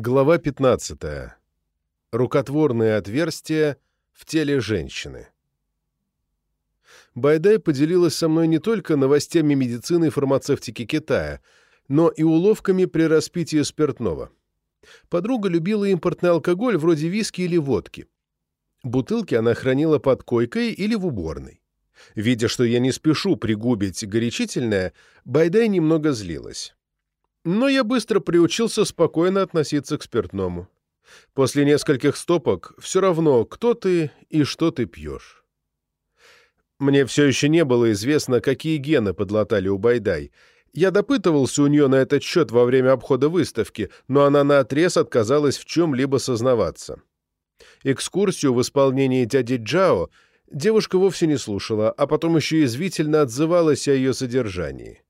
Глава 15. Рукотворные отверстия в теле женщины. Байдай поделилась со мной не только новостями медицины и фармацевтики Китая, но и уловками при распитии спиртного. Подруга любила импортный алкоголь вроде виски или водки. Бутылки она хранила под койкой или в уборной. Видя, что я не спешу пригубить горячительное, Байдай немного злилась. Но я быстро приучился спокойно относиться к спиртному. После нескольких стопок все равно, кто ты и что ты пьешь. Мне все еще не было известно, какие гены подлатали у Байдай. Я допытывался у нее на этот счет во время обхода выставки, но она наотрез отказалась в чем-либо сознаваться. Экскурсию в исполнении дяди Джао девушка вовсе не слушала, а потом еще извительно отзывалась о ее содержании.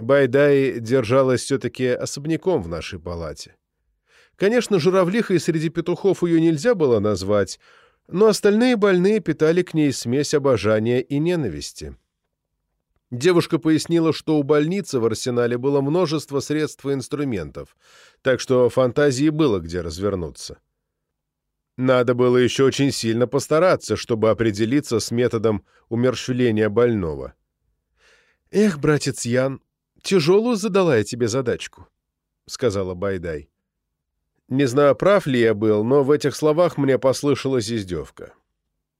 Байдай держалась все-таки особняком в нашей палате. Конечно, журавлихой среди петухов ее нельзя было назвать, но остальные больные питали к ней смесь обожания и ненависти. Девушка пояснила, что у больницы в арсенале было множество средств и инструментов, так что фантазии было где развернуться. Надо было еще очень сильно постараться, чтобы определиться с методом умерщвления больного. «Эх, братец Ян, тяжелую задала я тебе задачку», — сказала Байдай. Не знаю, прав ли я был, но в этих словах мне послышалась издевка.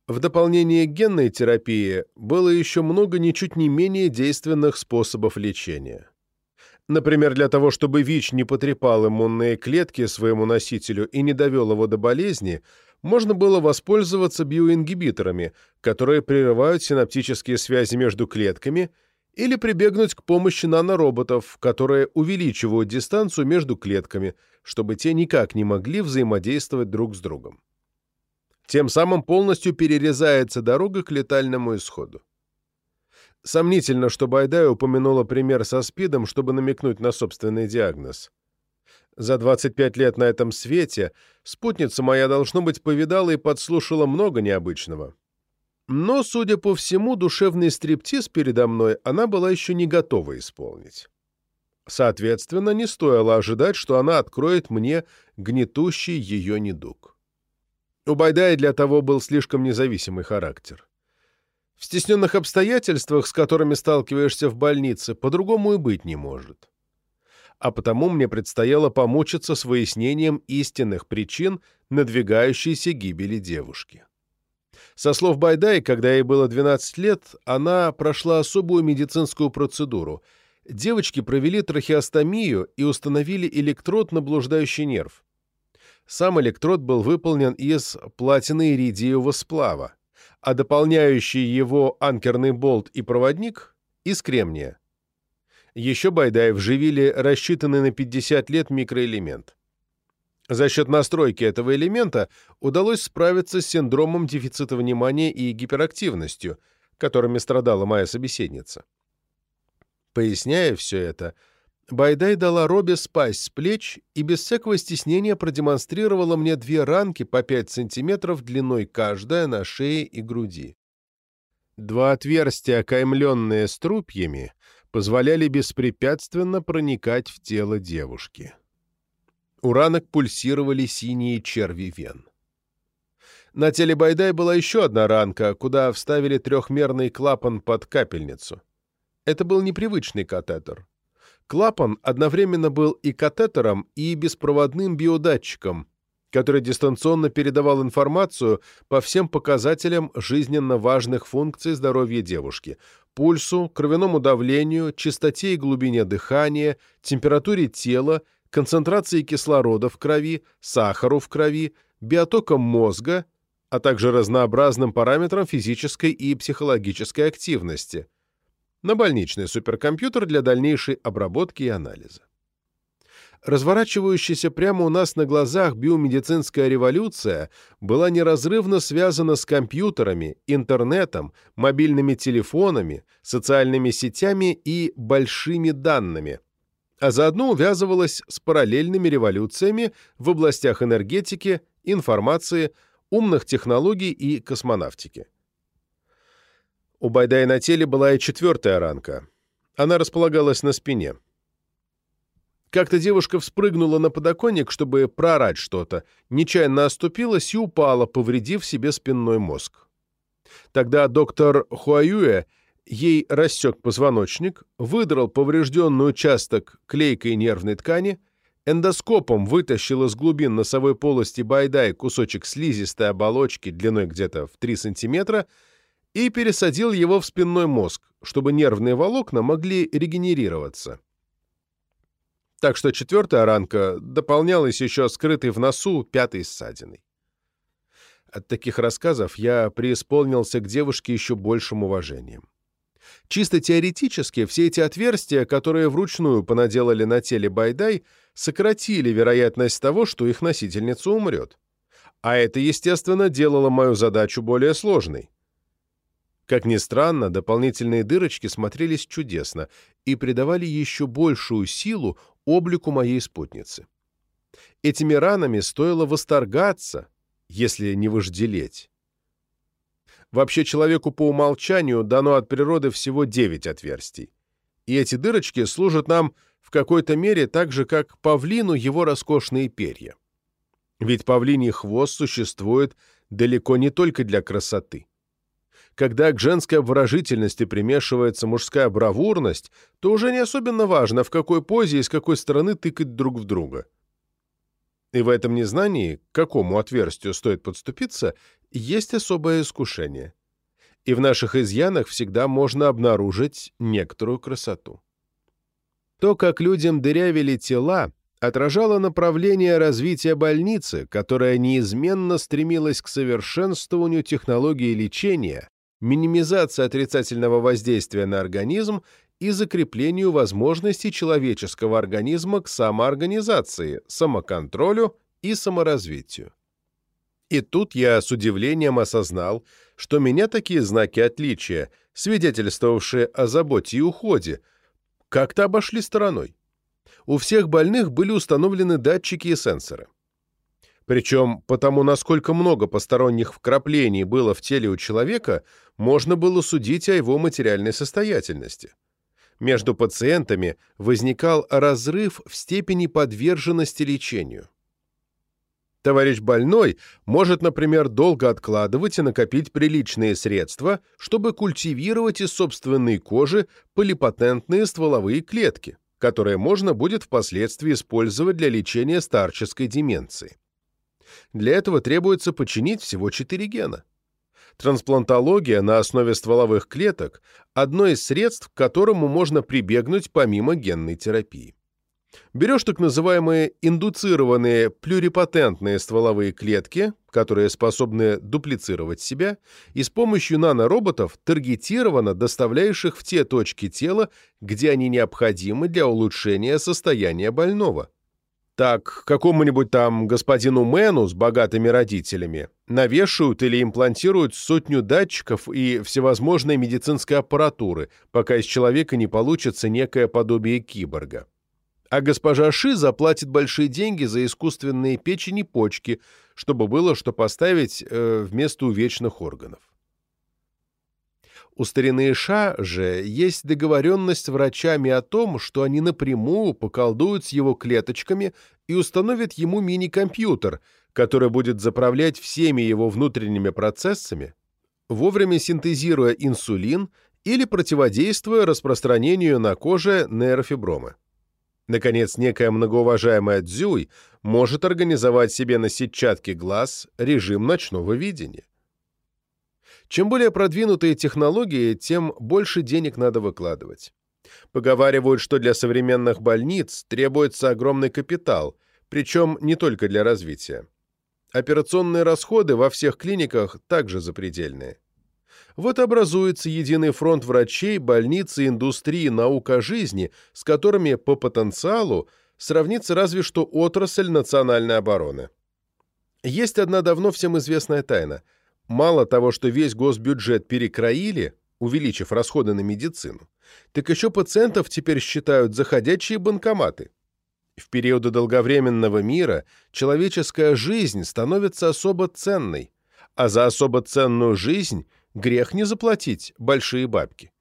В дополнение к генной терапии было еще много ничуть не менее действенных способов лечения. Например, для того, чтобы ВИЧ не потрепал иммунные клетки своему носителю и не довел его до болезни, можно было воспользоваться биоингибиторами, которые прерывают синаптические связи между клетками – или прибегнуть к помощи нанороботов, которые увеличивают дистанцию между клетками, чтобы те никак не могли взаимодействовать друг с другом. Тем самым полностью перерезается дорога к летальному исходу. Сомнительно, что Байдай упомянула пример со СПИДом, чтобы намекнуть на собственный диагноз. За 25 лет на этом свете спутница моя, должно быть, повидала и подслушала много необычного. Но, судя по всему, душевный стриптиз передо мной она была еще не готова исполнить. Соответственно, не стоило ожидать, что она откроет мне гнетущий ее недуг. У Байдая для того был слишком независимый характер. В стесненных обстоятельствах, с которыми сталкиваешься в больнице, по-другому и быть не может. А потому мне предстояло помучиться с выяснением истинных причин надвигающейся гибели девушки. Со слов Байдай, когда ей было 12 лет, она прошла особую медицинскую процедуру. Девочки провели трахеостомию и установили электрод на блуждающий нерв. Сам электрод был выполнен из платины-иридиевого сплава, а дополняющий его анкерный болт и проводник — из кремния. Еще Байдай вживили рассчитанный на 50 лет микроэлемент. За счет настройки этого элемента удалось справиться с синдромом дефицита внимания и гиперактивностью, которыми страдала моя собеседница. Поясняя все это, Байдай дала Робе спасть с плеч и без всякого стеснения продемонстрировала мне две ранки по 5 сантиметров длиной каждая на шее и груди. Два отверстия, окаймленные струпьями, позволяли беспрепятственно проникать в тело девушки. У ранок пульсировали синие черви вен. На теле Байдай была еще одна ранка, куда вставили трехмерный клапан под капельницу. Это был непривычный катетер. Клапан одновременно был и катетером, и беспроводным биодатчиком, который дистанционно передавал информацию по всем показателям жизненно важных функций здоровья девушки – пульсу, кровяному давлению, частоте и глубине дыхания, температуре тела, концентрацией кислорода в крови, сахару в крови, биотоком мозга, а также разнообразным параметрам физической и психологической активности, на больничный суперкомпьютер для дальнейшей обработки и анализа. Разворачивающаяся прямо у нас на глазах биомедицинская революция была неразрывно связана с компьютерами, интернетом, мобильными телефонами, социальными сетями и большими данными – а заодно увязывалась с параллельными революциями в областях энергетики, информации, умных технологий и космонавтики. У Байдая на теле была и четвертая ранка. Она располагалась на спине. Как-то девушка вспрыгнула на подоконник, чтобы проорать что-то, нечаянно оступилась и упала, повредив себе спинной мозг. Тогда доктор Хуаюэ ей рассек позвоночник, выдрал поврежденный участок клейкой нервной ткани, эндоскопом вытащил из глубин носовой полости Байдай кусочек слизистой оболочки длиной где-то в 3 сантиметра и пересадил его в спинной мозг, чтобы нервные волокна могли регенерироваться. Так что четвертая ранка дополнялась еще скрытой в носу пятой ссадиной. От таких рассказов я преисполнился к девушке еще большим уважением. Чисто теоретически все эти отверстия, которые вручную понаделали на теле Байдай, сократили вероятность того, что их носительница умрет. А это, естественно, делало мою задачу более сложной. Как ни странно, дополнительные дырочки смотрелись чудесно и придавали еще большую силу облику моей спутницы. Этими ранами стоило восторгаться, если не вожделеть. Вообще человеку по умолчанию дано от природы всего 9 отверстий. И эти дырочки служат нам в какой-то мере так же, как павлину его роскошные перья. Ведь павлиний хвост существует далеко не только для красоты. Когда к женской обворожительности примешивается мужская бравурность, то уже не особенно важно, в какой позе и с какой стороны тыкать друг в друга. И в этом незнании, к какому отверстию стоит подступиться, есть особое искушение. И в наших изъянах всегда можно обнаружить некоторую красоту. То, как людям дырявили тела, отражало направление развития больницы, которая неизменно стремилась к совершенствованию технологии лечения, минимизации отрицательного воздействия на организм и закреплению возможностей человеческого организма к самоорганизации, самоконтролю и саморазвитию. И тут я с удивлением осознал, что меня такие знаки отличия, свидетельствовавшие о заботе и уходе, как-то обошли стороной. У всех больных были установлены датчики и сенсоры. Причем, потому насколько много посторонних вкраплений было в теле у человека, можно было судить о его материальной состоятельности. Между пациентами возникал разрыв в степени подверженности лечению. Товарищ больной может, например, долго откладывать и накопить приличные средства, чтобы культивировать из собственной кожи полипатентные стволовые клетки, которые можно будет впоследствии использовать для лечения старческой деменции. Для этого требуется починить всего 4 гена. Трансплантология на основе стволовых клеток – одно из средств, к которому можно прибегнуть помимо генной терапии. Берешь так называемые индуцированные плюрипатентные стволовые клетки, которые способны дуплицировать себя, и с помощью нанороботов таргетированно доставляешь их в те точки тела, где они необходимы для улучшения состояния больного. Так, какому-нибудь там господину Мэну с богатыми родителями навешают или имплантируют сотню датчиков и всевозможной медицинской аппаратуры, пока из человека не получится некое подобие киборга. А госпожа Ши заплатит большие деньги за искусственные печени почки, чтобы было что поставить э, вместо увечных органов. У старины Ша же есть договоренность с врачами о том, что они напрямую поколдуют с его клеточками и установят ему мини-компьютер, который будет заправлять всеми его внутренними процессами, вовремя синтезируя инсулин или противодействуя распространению на коже нейрофиброма. Наконец, некая многоуважаемая Дзюй может организовать себе на сетчатке глаз режим ночного видения. Чем более продвинутые технологии, тем больше денег надо выкладывать. Поговаривают, что для современных больниц требуется огромный капитал, причем не только для развития. Операционные расходы во всех клиниках также запредельные. Вот образуется единый фронт врачей, больниц и индустрии наука жизни, с которыми по потенциалу сравнится разве что отрасль национальной обороны. Есть одна давно всем известная тайна – Мало того, что весь госбюджет перекроили, увеличив расходы на медицину, так еще пациентов теперь считают заходящие банкоматы. В периоды долговременного мира человеческая жизнь становится особо ценной, а за особо ценную жизнь грех не заплатить большие бабки.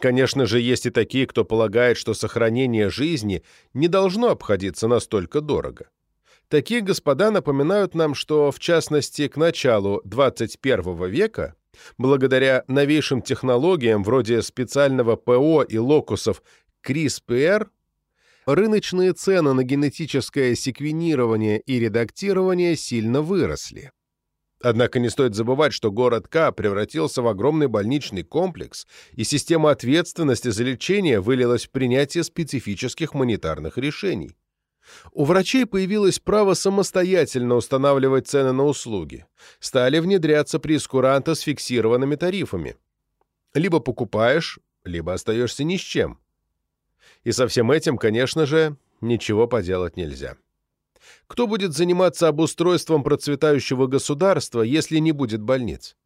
Конечно же, есть и такие, кто полагает, что сохранение жизни не должно обходиться настолько дорого. Такие господа напоминают нам, что, в частности, к началу 21 века, благодаря новейшим технологиям вроде специального ПО и локусов CRISPR, рыночные цены на генетическое секвенирование и редактирование сильно выросли. Однако не стоит забывать, что город К превратился в огромный больничный комплекс, и система ответственности за лечение вылилась в принятие специфических монетарных решений. У врачей появилось право самостоятельно устанавливать цены на услуги. Стали внедряться прескуранты с фиксированными тарифами. Либо покупаешь, либо остаешься ни с чем. И со всем этим, конечно же, ничего поделать нельзя. Кто будет заниматься обустройством процветающего государства, если не будет больниц?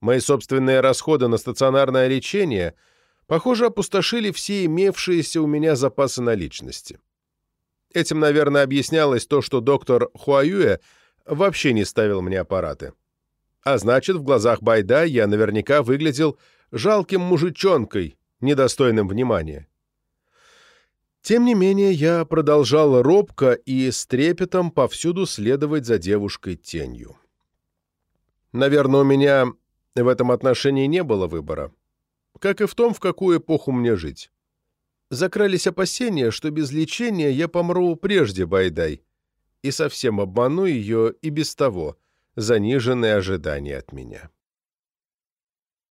Мои собственные расходы на стационарное лечение, похоже, опустошили все имевшиеся у меня запасы наличности. Этим, наверное, объяснялось то, что доктор Хуаюэ вообще не ставил мне аппараты. А значит, в глазах Байда я наверняка выглядел жалким мужичонкой, недостойным внимания. Тем не менее, я продолжал робко и с трепетом повсюду следовать за девушкой тенью. Наверное, у меня в этом отношении не было выбора, как и в том, в какую эпоху мне жить. Закрались опасения, что без лечения я помру прежде Байдай, и совсем обману ее и без того заниженные ожидания от меня.